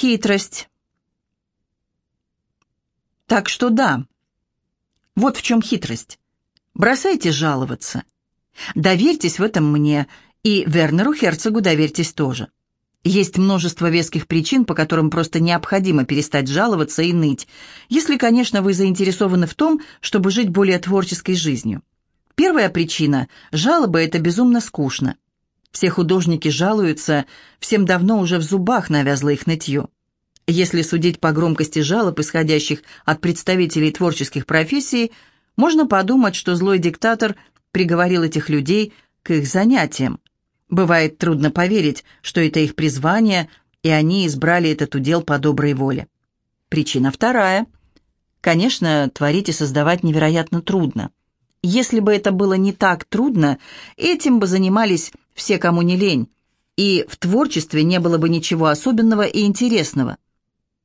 Хитрость. Так что да, вот в чем хитрость. Бросайте жаловаться. Доверьтесь в этом мне, и Вернеру Херцогу доверьтесь тоже. Есть множество веских причин, по которым просто необходимо перестать жаловаться и ныть, если, конечно, вы заинтересованы в том, чтобы жить более творческой жизнью. Первая причина – жалобы – это безумно скучно. Все художники жалуются, всем давно уже в зубах навязло их нытье. Если судить по громкости жалоб, исходящих от представителей творческих профессий, можно подумать, что злой диктатор приговорил этих людей к их занятиям. Бывает трудно поверить, что это их призвание, и они избрали этот удел по доброй воле. Причина вторая. Конечно, творить и создавать невероятно трудно. Если бы это было не так трудно, этим бы занимались все, кому не лень, и в творчестве не было бы ничего особенного и интересного.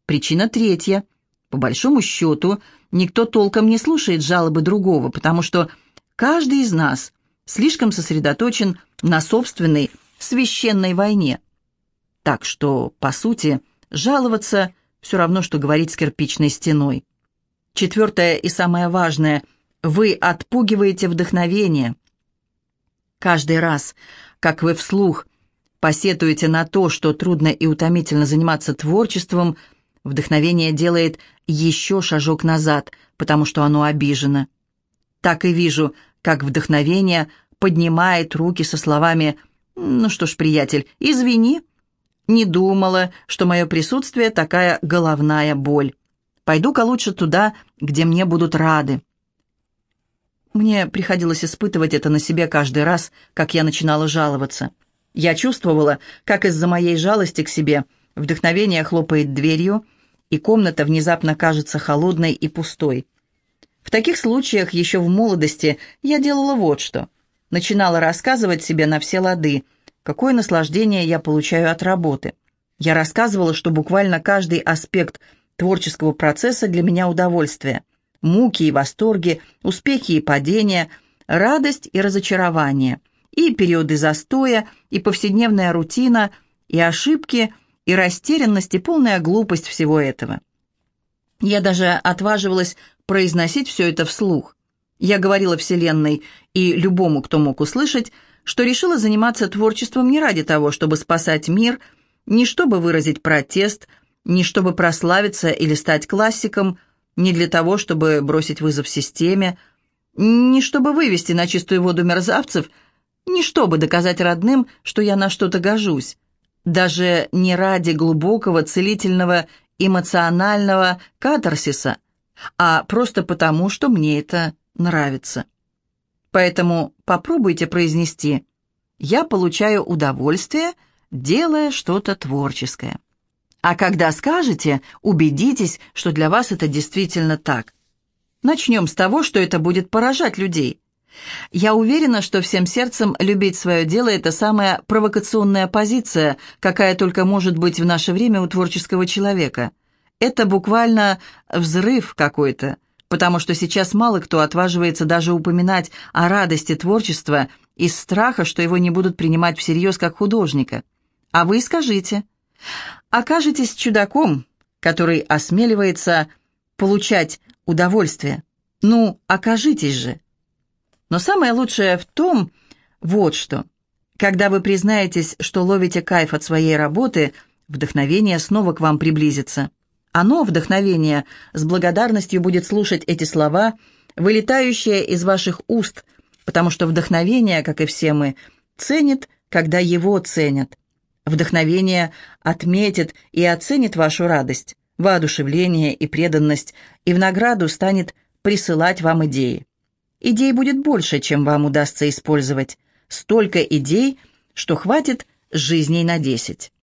Причина третья. По большому счету, никто толком не слушает жалобы другого, потому что каждый из нас слишком сосредоточен на собственной священной войне. Так что, по сути, жаловаться все равно, что говорить с кирпичной стеной. Четвертое и самое важное – вы отпугиваете вдохновение. Каждый раз, как вы вслух посетуете на то, что трудно и утомительно заниматься творчеством, вдохновение делает еще шажок назад, потому что оно обижено. Так и вижу, как вдохновение поднимает руки со словами «Ну что ж, приятель, извини, не думала, что мое присутствие такая головная боль. Пойду-ка лучше туда, где мне будут рады». Мне приходилось испытывать это на себе каждый раз, как я начинала жаловаться. Я чувствовала, как из-за моей жалости к себе вдохновение хлопает дверью, и комната внезапно кажется холодной и пустой. В таких случаях еще в молодости я делала вот что. Начинала рассказывать себе на все лады, какое наслаждение я получаю от работы. Я рассказывала, что буквально каждый аспект творческого процесса для меня удовольствие – муки и восторги, успехи и падения, радость и разочарование, и периоды застоя, и повседневная рутина, и ошибки, и растерянность, и полная глупость всего этого. Я даже отваживалась произносить все это вслух. Я говорила Вселенной и любому, кто мог услышать, что решила заниматься творчеством не ради того, чтобы спасать мир, не чтобы выразить протест, не чтобы прославиться или стать классиком – не для того, чтобы бросить вызов системе, не чтобы вывести на чистую воду мерзавцев, не чтобы доказать родным, что я на что-то гожусь, даже не ради глубокого целительного эмоционального катарсиса, а просто потому, что мне это нравится. Поэтому попробуйте произнести «Я получаю удовольствие, делая что-то творческое». А когда скажете, убедитесь, что для вас это действительно так. Начнем с того, что это будет поражать людей. Я уверена, что всем сердцем любить свое дело – это самая провокационная позиция, какая только может быть в наше время у творческого человека. Это буквально взрыв какой-то, потому что сейчас мало кто отваживается даже упоминать о радости творчества из страха, что его не будут принимать всерьез как художника. А вы скажите – окажетесь чудаком, который осмеливается получать удовольствие. Ну, окажитесь же. Но самое лучшее в том, вот что. Когда вы признаетесь, что ловите кайф от своей работы, вдохновение снова к вам приблизится. Оно, вдохновение, с благодарностью будет слушать эти слова, вылетающие из ваших уст, потому что вдохновение, как и все мы, ценит, когда его ценят. Вдохновение отметит и оценит вашу радость, воодушевление и преданность, и в награду станет присылать вам идеи. Идей будет больше, чем вам удастся использовать. Столько идей, что хватит жизней на десять.